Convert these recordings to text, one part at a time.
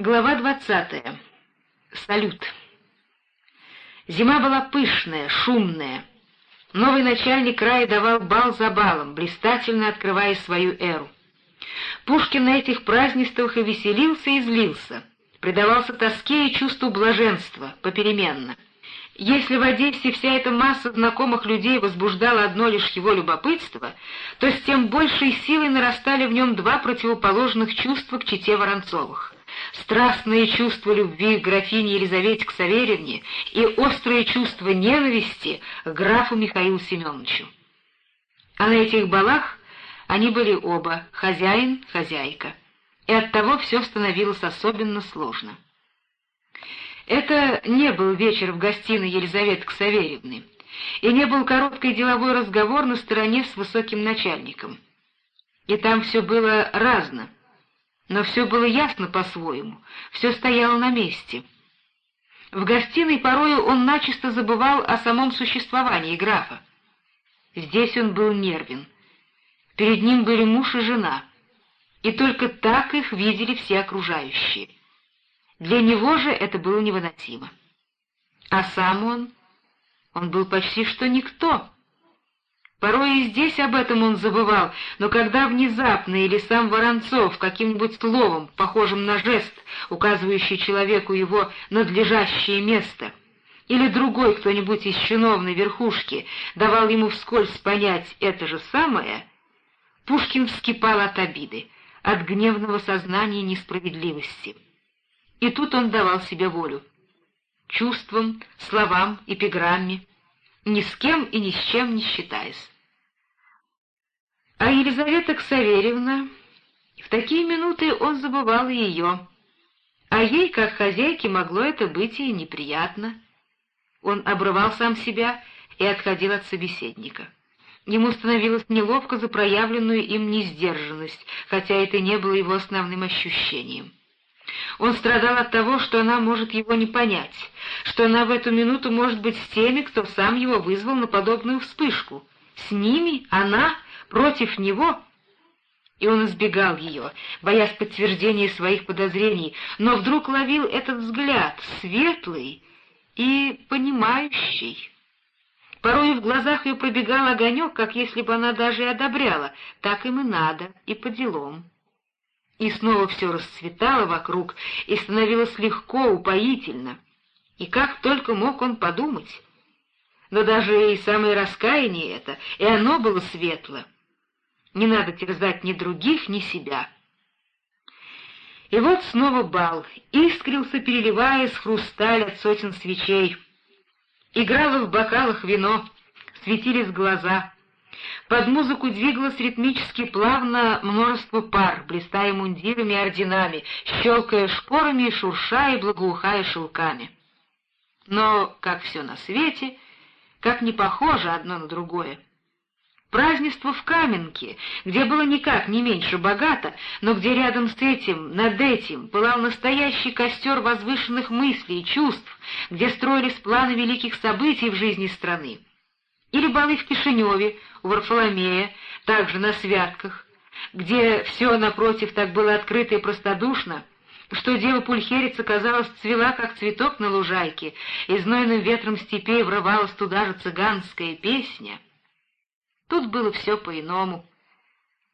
Глава двадцатая. Салют. Зима была пышная, шумная. Новый начальник края давал бал за балом, блистательно открывая свою эру. Пушкин на этих празднествах и веселился, и злился, предавался тоске и чувству блаженства, попеременно. Если в Одессе вся эта масса знакомых людей возбуждала одно лишь его любопытство, то с тем большей силой нарастали в нем два противоположных чувства к чете Воронцовых страстное чувство любви к графине Елизавете к Саверевне и острое чувство ненависти к графу Михаилу Семеновичу. А на этих балах они были оба, хозяин, хозяйка, и оттого все становилось особенно сложно. Это не был вечер в гостиной Елизаветы Ксаверевны, и не был короткий деловой разговор на стороне с высоким начальником. И там все было разно — но все было ясно по-своему, все стояло на месте. В гостиной порою он начисто забывал о самом существовании графа. Здесь он был нервен. Перед ним были муж и жена, и только так их видели все окружающие. Для него же это было невыносимо. А сам он... Он был почти что никто — Порой и здесь об этом он забывал, но когда внезапно или сам Воронцов каким-нибудь словом, похожим на жест, указывающий человеку его надлежащее место, или другой кто-нибудь из чиновной верхушки давал ему вскользь понять это же самое, Пушкин вскипал от обиды, от гневного сознания несправедливости. И тут он давал себе волю. Чувствам, словам, эпиграмме, ни с кем и ни с чем не считаясь. А Елизавета Ксаверевна... В такие минуты он забывал ее, а ей, как хозяйке, могло это быть и неприятно. Он обрывал сам себя и отходил от собеседника. Ему становилось неловко за проявленную им несдержанность, хотя это не было его основным ощущением. Он страдал от того, что она может его не понять, что она в эту минуту может быть с теми, кто сам его вызвал на подобную вспышку. С ними она против него... И он избегал ее, боясь подтверждения своих подозрений, но вдруг ловил этот взгляд, светлый и понимающий. Порой в глазах ее пробегал огонек, как если бы она даже и одобряла, так им и надо, и по делам. И снова все расцветало вокруг, и становилось легко, упоительно. И как только мог он подумать. Но даже и самое раскаяние это, и оно было светло. Не надо терзать ни других, ни себя. И вот снова бал, искрился, переливаясь хрусталь от сотен свечей. Играло в бокалах вино, светились глаза — под музыку двигалось ритмически плавно множество пар, блистая мундирами и орденами, щелкая шпорами, шуршая и благоухая шелками. Но, как все на свете, как не похоже одно на другое. Празднество в Каменке, где было никак не меньше богато, но где рядом с этим, над этим, пылал настоящий костер возвышенных мыслей и чувств, где строились планы великих событий в жизни страны. Или балы в Кишиневе, у Варфоломея, также на святках, где все, напротив, так было открыто и простодушно, что дева Пульхерица, казалось, цвела, как цветок на лужайке, и знойным ветром степей врывалась туда же цыганская песня. Тут было все по-иному,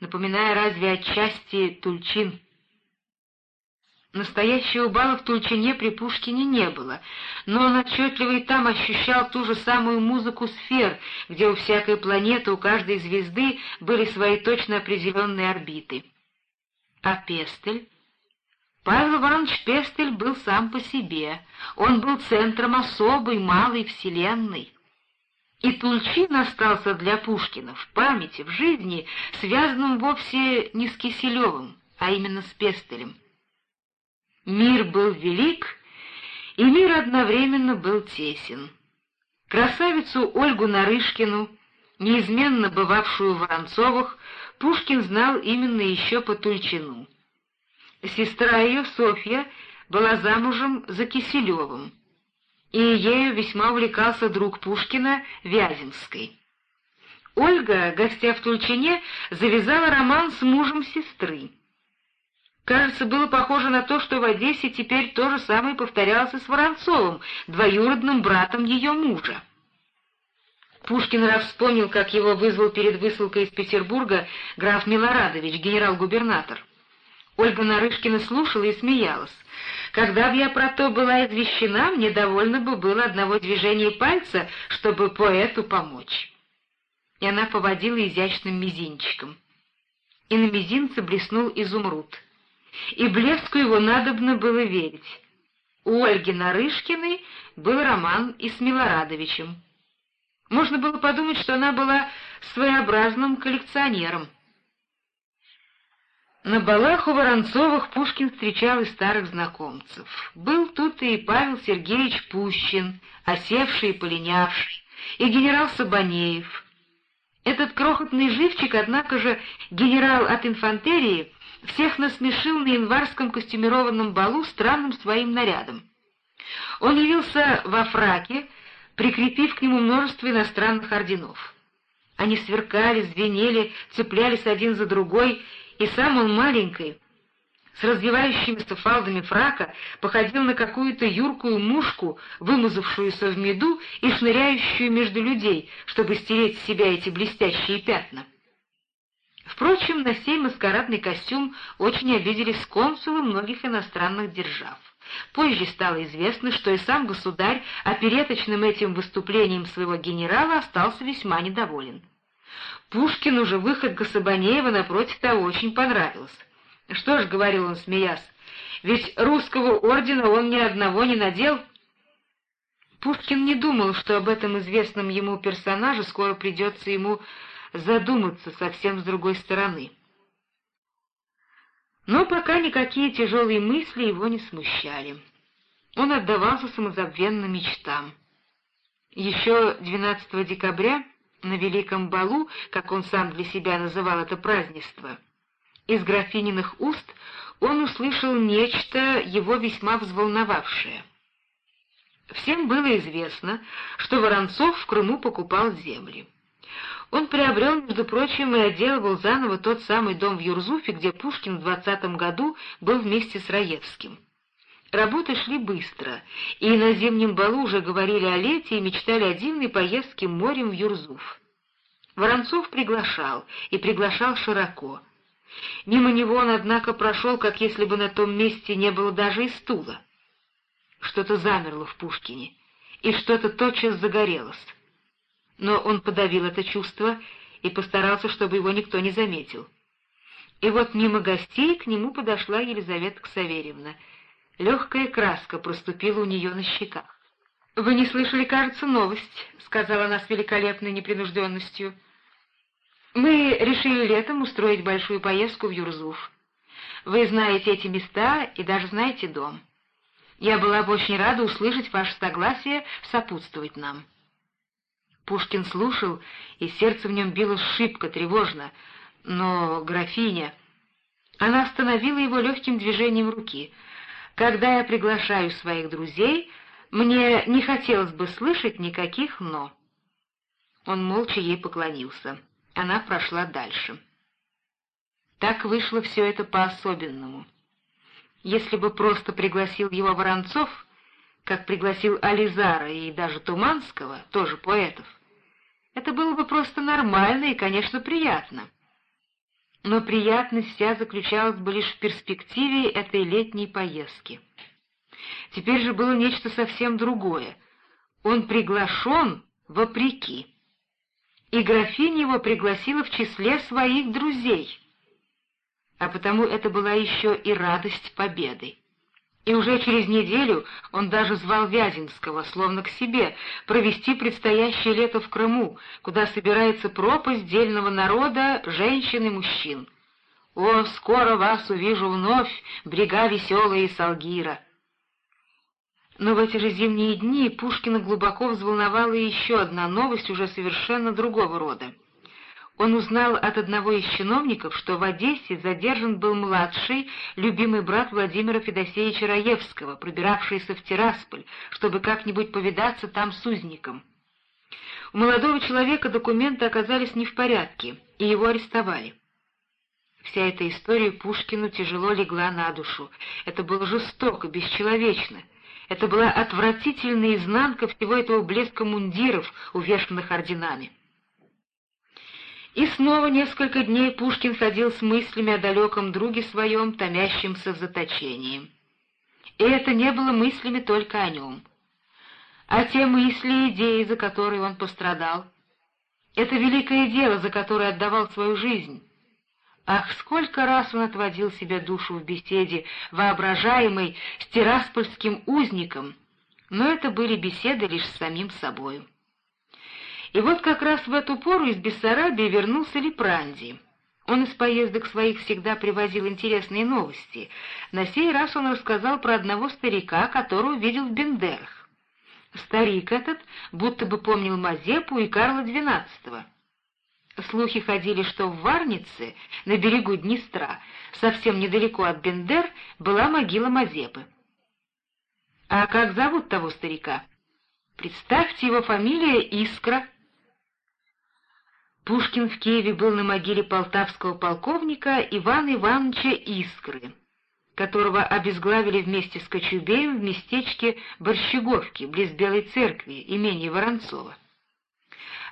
напоминая разве отчасти Тульчин — Настоящего бала в Тульчине при Пушкине не было, но он отчетливо и там ощущал ту же самую музыку сфер, где у всякой планеты, у каждой звезды были свои точно определенные орбиты. А Пестель? Павел Иванович Пестель был сам по себе, он был центром особой малой вселенной. И Тульчин остался для Пушкина в памяти, в жизни, связанным вовсе не с Киселевым, а именно с Пестелем. Мир был велик, и мир одновременно был тесен. Красавицу Ольгу Нарышкину, неизменно бывавшую в Воронцовых, Пушкин знал именно еще по Тульчину. Сестра ее, Софья, была замужем за Киселевым, и ею весьма увлекался друг Пушкина Вяземской. Ольга, гостя в Тульчине, завязала роман с мужем сестры. Кажется, было похоже на то, что в Одессе теперь то же самое повторялось и с Воронцовым, двоюродным братом ее мужа. Пушкин раз вспомнил, как его вызвал перед высылкой из Петербурга граф Милорадович, генерал-губернатор. Ольга Нарышкина слушала и смеялась. «Когда б я про то была извещена, мне довольно бы было одного движения пальца, чтобы поэту помочь». И она поводила изящным мизинчиком. И на мизинце блеснул изумруд. И блеску его надобно было верить. У Ольги Нарышкиной был роман и с Милорадовичем. Можно было подумать, что она была своеобразным коллекционером. На балах у Воронцовых Пушкин встречал и старых знакомцев. Был тут и Павел Сергеевич Пущин, осевший и полинявший, и генерал Сабанеев. Этот крохотный живчик, однако же, генерал от инфантерии, всех насмешил на январском костюмированном балу странным своим нарядом. Он явился во фраке, прикрепив к нему множество иностранных орденов. Они сверкали, звенели, цеплялись один за другой, и сам он маленький, с развивающимися фалдами фрака, походил на какую-то юркую мушку, вымазавшуюся в меду и шныряющую между людей, чтобы стереть с себя эти блестящие пятна. Впрочем, на сей маскарадный костюм очень обиделись консулы многих иностранных держав. Позже стало известно, что и сам государь опереточным этим выступлением своего генерала остался весьма недоволен. Пушкину же выход Гасабанеева напротив того очень понравился. «Что ж», — говорил он, смеясь, — «ведь русского ордена он ни одного не надел». Пушкин не думал, что об этом известном ему персонаже скоро придется ему задуматься совсем с другой стороны. Но пока никакие тяжелые мысли его не смущали. Он отдавался самозабвенным мечтам. Еще 12 декабря на Великом Балу, как он сам для себя называл это празднество, из графининых уст он услышал нечто, его весьма взволновавшее. Всем было известно, что Воронцов в Крыму покупал земли. Он приобрел, между прочим, и отделывал заново тот самый дом в Юрзуфе, где Пушкин в двадцатом году был вместе с Раевским. Работы шли быстро, и на зимнем балу уже говорили о лете и мечтали о дивной поездке морем в Юрзуф. Воронцов приглашал, и приглашал широко. Мимо него он, однако, прошел, как если бы на том месте не было даже и стула. Что-то замерло в Пушкине, и что-то тотчас загорелось но он подавил это чувство и постарался, чтобы его никто не заметил. И вот мимо гостей к нему подошла Елизавета Ксаверьевна. Легкая краска проступила у нее на щеках. «Вы не слышали, кажется, новость», — сказала она с великолепной непринужденностью. «Мы решили летом устроить большую поездку в Юрзуф. Вы знаете эти места и даже знаете дом. Я была бы очень рада услышать ваше согласие сопутствовать нам». Пушкин слушал, и сердце в нем било шибко, тревожно. Но графиня... Она остановила его легким движением руки. «Когда я приглашаю своих друзей, мне не хотелось бы слышать никаких «но». Он молча ей поклонился. Она прошла дальше. Так вышло все это по-особенному. Если бы просто пригласил его Воронцов, как пригласил Ализара и даже Туманского, тоже поэтов. Это было бы просто нормально и, конечно, приятно. Но приятность вся заключалась бы лишь в перспективе этой летней поездки. Теперь же было нечто совсем другое. Он приглашен вопреки. И графиня его пригласила в числе своих друзей. А потому это была еще и радость победы. И уже через неделю он даже звал Вяземского, словно к себе, провести предстоящее лето в Крыму, куда собирается пропасть дельного народа, женщин и мужчин. «О, скоро вас увижу вновь, брега веселые Салгира!» Но в эти же зимние дни Пушкина глубоко взволновала еще одна новость уже совершенно другого рода он узнал от одного из чиновников, что в Одессе задержан был младший, любимый брат Владимира Федосеевича Раевского, пробиравшийся в Тирасполь, чтобы как-нибудь повидаться там с узником. У молодого человека документы оказались не в порядке, и его арестовали. Вся эта история Пушкину тяжело легла на душу. Это было жестоко, бесчеловечно. Это была отвратительная изнанка всего этого блеска мундиров, увешанных орденами. И снова несколько дней Пушкин ходил с мыслями о далеком друге своем, томящемся в заточении. И это не было мыслями только о нем. А те мысли и идеи, за которые он пострадал. Это великое дело, за которое отдавал свою жизнь. Ах, сколько раз он отводил себе душу в беседе, воображаемой с тираспольским узником, но это были беседы лишь с самим собою. И вот как раз в эту пору из Бессарабии вернулся Лепранди. Он из поездок своих всегда привозил интересные новости. На сей раз он рассказал про одного старика, которого видел в Бендерах. Старик этот будто бы помнил Мазепу и Карла XII. Слухи ходили, что в Варнице, на берегу Днестра, совсем недалеко от Бендер, была могила Мазепы. А как зовут того старика? Представьте, его фамилия Искра. Пушкин в Киеве был на могиле полтавского полковника Ивана Ивановича Искры, которого обезглавили вместе с Кочубеем в местечке Борщеговки, близ Белой церкви, имени Воронцова.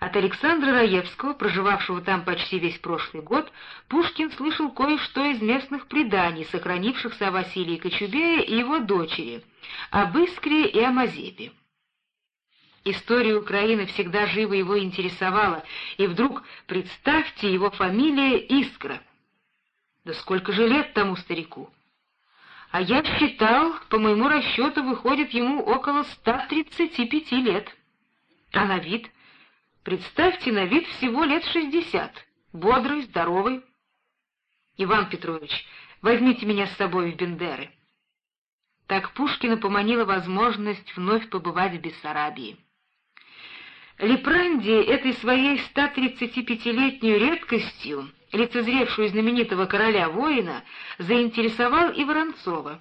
От Александра Раевского, проживавшего там почти весь прошлый год, Пушкин слышал кое-что из местных преданий, сохранившихся о Василии Кочубее и его дочери, об Искре и о Мазепе. История Украины всегда живо его интересовала, и вдруг, представьте, его фамилия Искра. Да сколько же лет тому старику? А я считал, по моему расчету, выходит ему около 135 лет. А на вид Представьте, на вид всего лет шестьдесят, бодрый, здоровый. Иван Петрович, возьмите меня с собой в Бендеры. Так Пушкина поманила возможность вновь побывать в Бессарабии. Лепранди этой своей 135-летней редкостью, лицезревшую знаменитого короля-воина, заинтересовал и Воронцова.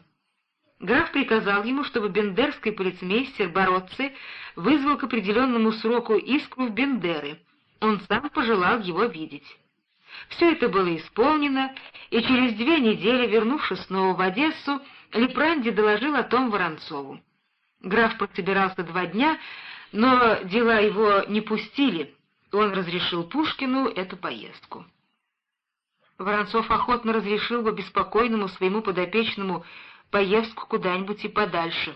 Граф приказал ему, чтобы бендерский полицмейстер Бородцы вызвал к определенному сроку искру в Бендеры. Он сам пожелал его видеть. Все это было исполнено, и через две недели, вернувшись снова в Одессу, Лепранди доложил о том Воронцову. Граф подсобирался два дня, но дела его не пустили, он разрешил Пушкину эту поездку. Воронцов охотно разрешил бы беспокойному своему подопечному поездку куда-нибудь и подальше.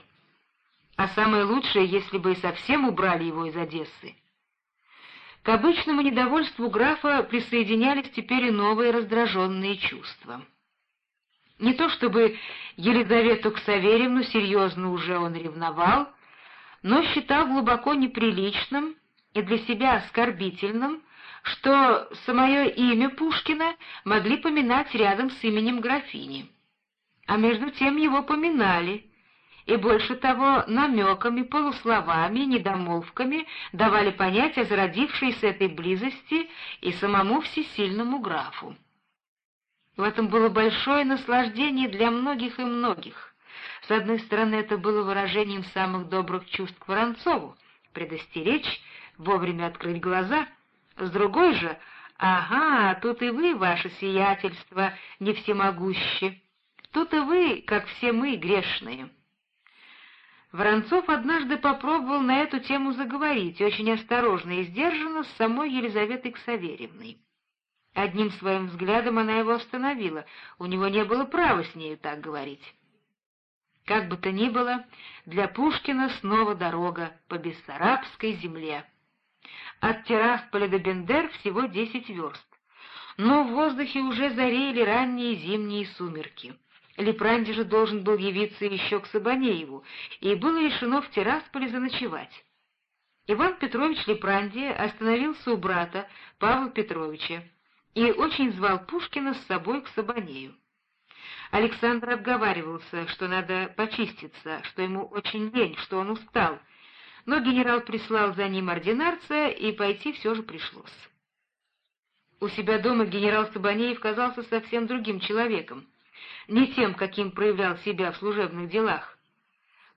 А самое лучшее, если бы и совсем убрали его из Одессы. К обычному недовольству графа присоединялись теперь и новые раздраженные чувства. Не то чтобы Елизавету Ксаверевну серьезно уже он ревновал, но считал глубоко неприличным и для себя оскорбительным, что самое имя Пушкина могли поминать рядом с именем графини а между тем его поминали, и больше того намеками, полусловами, недомолвками давали понять о зародившейся этой близости и самому всесильному графу. В этом было большое наслаждение для многих и многих. С одной стороны, это было выражением самых добрых чувств к Воронцову, предостеречь, вовремя открыть глаза, с другой же — «Ага, тут и вы, ваше сиятельство, не всемогущи». Тут и вы, как все мы, грешные». Воронцов однажды попробовал на эту тему заговорить, очень осторожно и сдержанно, с самой Елизаветой Ксаверевной. Одним своим взглядом она его остановила, у него не было права с нею так говорить. Как бы то ни было, для Пушкина снова дорога по Бессарабской земле. От Террасполя до Бендер всего десять верст, но в воздухе уже зарели ранние зимние сумерки. Лепранди же должен был явиться еще к Сабанееву, и было решено в Тирасполе заночевать. Иван Петрович Лепранди остановился у брата Павла Петровича и очень звал Пушкина с собой к Сабанею. Александр отговаривался, что надо почиститься, что ему очень лень, что он устал, но генерал прислал за ним ординарца, и пойти все же пришлось. У себя дома генерал Сабанеев казался совсем другим человеком не тем, каким проявлял себя в служебных делах.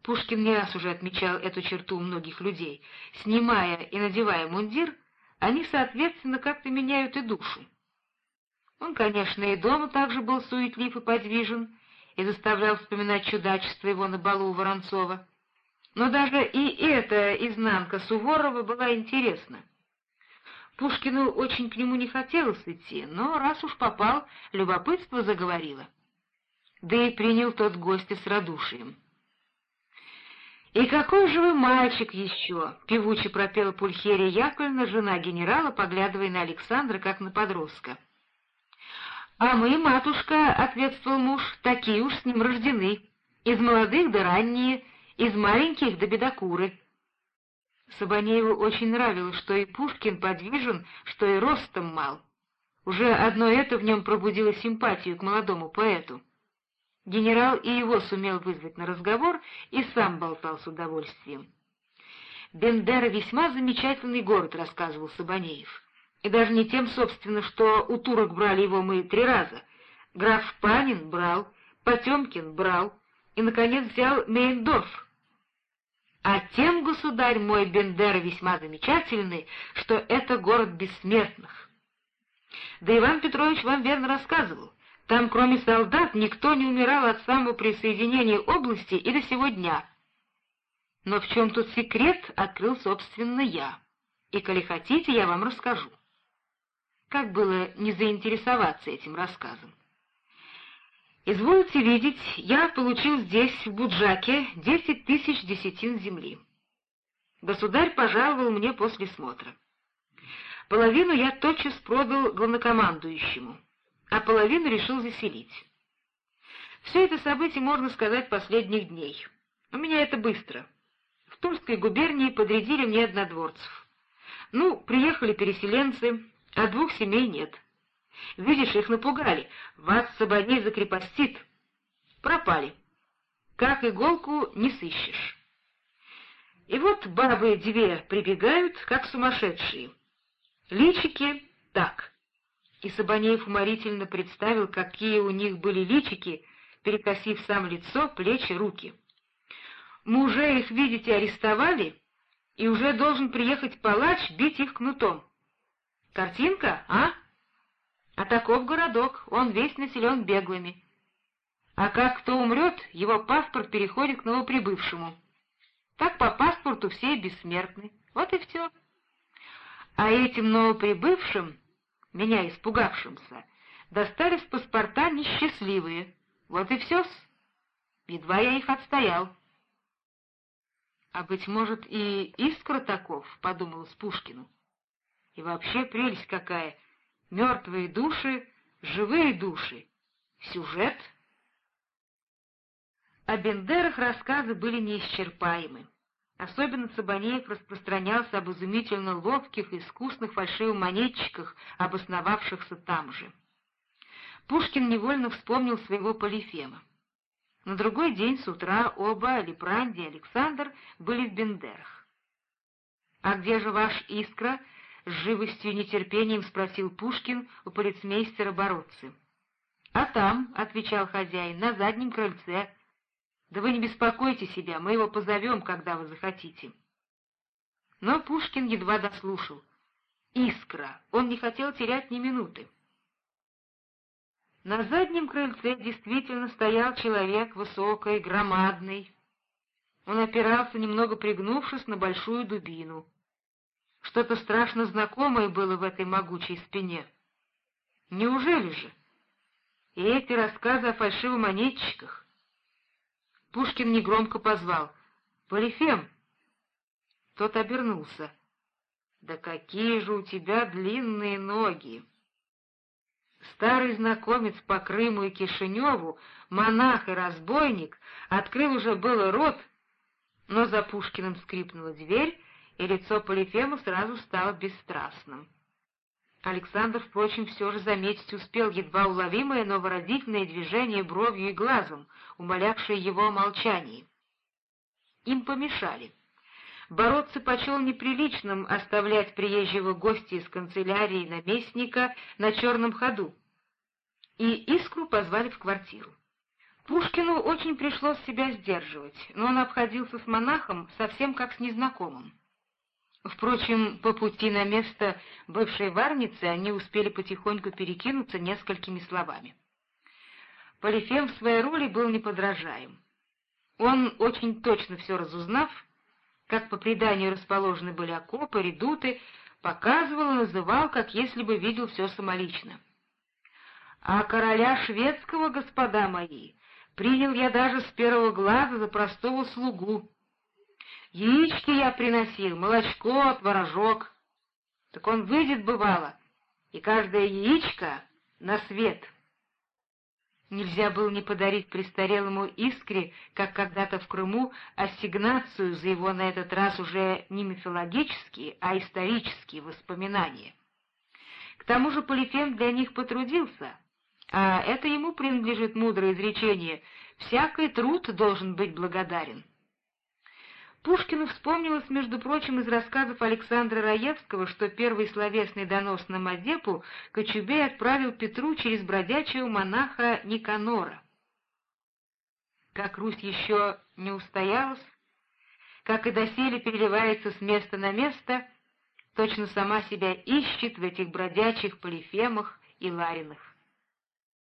Пушкин не раз уже отмечал эту черту у многих людей. Снимая и надевая мундир, они, соответственно, как-то меняют и душу. Он, конечно, и дома также был суетлив и подвижен, и заставлял вспоминать чудачество его на балу у Воронцова. Но даже и эта изнанка Суворова была интересна. Пушкину очень к нему не хотелось идти, но раз уж попал, любопытство заговорило. Да и принял тот гостя с радушием. «И какой же вы мальчик еще!» — певуче пропела Пульхерия Яковлевна, жена генерала, поглядывая на Александра, как на подростка. «А мы, матушка, — ответствовал муж, — такие уж с ним рождены, из молодых до ранние, из маленьких до бедокуры». Сабанееву очень нравилось, что и Пушкин подвижен, что и ростом мал. Уже одно это в нем пробудило симпатию к молодому поэту. Генерал и его сумел вызвать на разговор и сам болтал с удовольствием. «Бендера весьма замечательный город», — рассказывал Сабанеев. «И даже не тем, собственно, что у турок брали его мы три раза. Граф Панин брал, Потемкин брал, и, наконец, взял Мейндорф. А тем, государь мой, Бендера весьма замечательный, что это город бессмертных. Да Иван Петрович вам верно рассказывал. Там, кроме солдат, никто не умирал от самого присоединения области и до сего дня. Но в чем тут секрет, открыл, собственно, я. И, коли хотите, я вам расскажу. Как было не заинтересоваться этим рассказом? Извольте видеть, я получил здесь, в Буджаке, десять тысяч десятин земли. Государь пожаловал мне после смотра. Половину я тотчас продал главнокомандующему а половину решил заселить. Все это событие, можно сказать, последних дней. У меня это быстро. В Тульской губернии подрядили мне однодворцев. Ну, приехали переселенцы, а двух семей нет. Видишь, их напугали. Вас Сабаней закрепостит. Пропали. Как иголку не сыщешь. И вот бабы две прибегают, как сумасшедшие. Личики так — и Сабанеев уморительно представил, какие у них были личики, перекосив сам лицо, плечи, руки. «Мы уже их, видите, арестовали, и уже должен приехать палач бить их кнутом. Картинка, а? А таков городок, он весь населен беглыми. А как кто умрет, его паспорт переходит к новоприбывшему. Так по паспорту все бессмертны. Вот и все. А этим новоприбывшим меня испугавшимся, достались паспорта несчастливые. Вот и все-с. Едва я их отстоял. А, быть может, и искра таков, — подумал с Пушкину. И вообще прелесть какая! Мертвые души, живые души. Сюжет. О Бендерах рассказы были неисчерпаемы. Особенно Сабанеев распространялся об изумительно ловких и искусных фальшивомонетчиках, обосновавшихся там же. Пушкин невольно вспомнил своего Полифема. На другой день с утра оба, Лепранди и Александр, были в Бендерах. «А где же ваш Искра?» — с живостью и нетерпением спросил Пушкин у полицмейстера Бородцы. «А там», — отвечал хозяин, — «на заднем крыльце». Да вы не беспокойте себя, мы его позовем, когда вы захотите. Но Пушкин едва дослушал. Искра. Он не хотел терять ни минуты. На заднем крыльце действительно стоял человек высокий, громадный. Он опирался, немного пригнувшись, на большую дубину. Что-то страшно знакомое было в этой могучей спине. Неужели же? И эти рассказы о фальшивомонетчиках, Пушкин негромко позвал «Полифем!». Тот обернулся. «Да какие же у тебя длинные ноги!» Старый знакомец по Крыму и Кишиневу, монах и разбойник, открыл уже было рот, но за Пушкиным скрипнула дверь, и лицо Полифема сразу стало бесстрастным. Александр, впрочем, все же заметить успел едва уловимое, но выразительное движение бровью и глазом, умолявшее его о молчании. Им помешали. Бородцы почел неприличным оставлять приезжего гостя из канцелярии наместника на черном ходу, и Искру позвали в квартиру. Пушкину очень пришлось себя сдерживать, но он обходился с монахом совсем как с незнакомым. Впрочем, по пути на место бывшей варницы они успели потихоньку перекинуться несколькими словами. Полифем в своей роли был неподражаем. Он, очень точно все разузнав, как по преданию расположены были окопы, редуты, показывал и называл, как если бы видел все самолично. А короля шведского, господа мои, принял я даже с первого глаза за простого слугу. Яички я приносил, молочко, творожок. Так он выйдет, бывало, и каждое яичко на свет — Нельзя было не подарить престарелому Искре, как когда-то в Крыму, ассигнацию за его на этот раз уже не мифологические, а исторические воспоминания. К тому же Полифем для них потрудился, а это ему принадлежит мудрое изречение «всякий труд должен быть благодарен». Пушкину вспомнилось, между прочим, из рассказов Александра Раевского, что первый словесный донос на Мазепу Кочубей отправил Петру через бродячего монаха Никанора. Как Русь еще не устоялась, как и доселе переливается с места на место, точно сама себя ищет в этих бродячих полифемах и ларинах.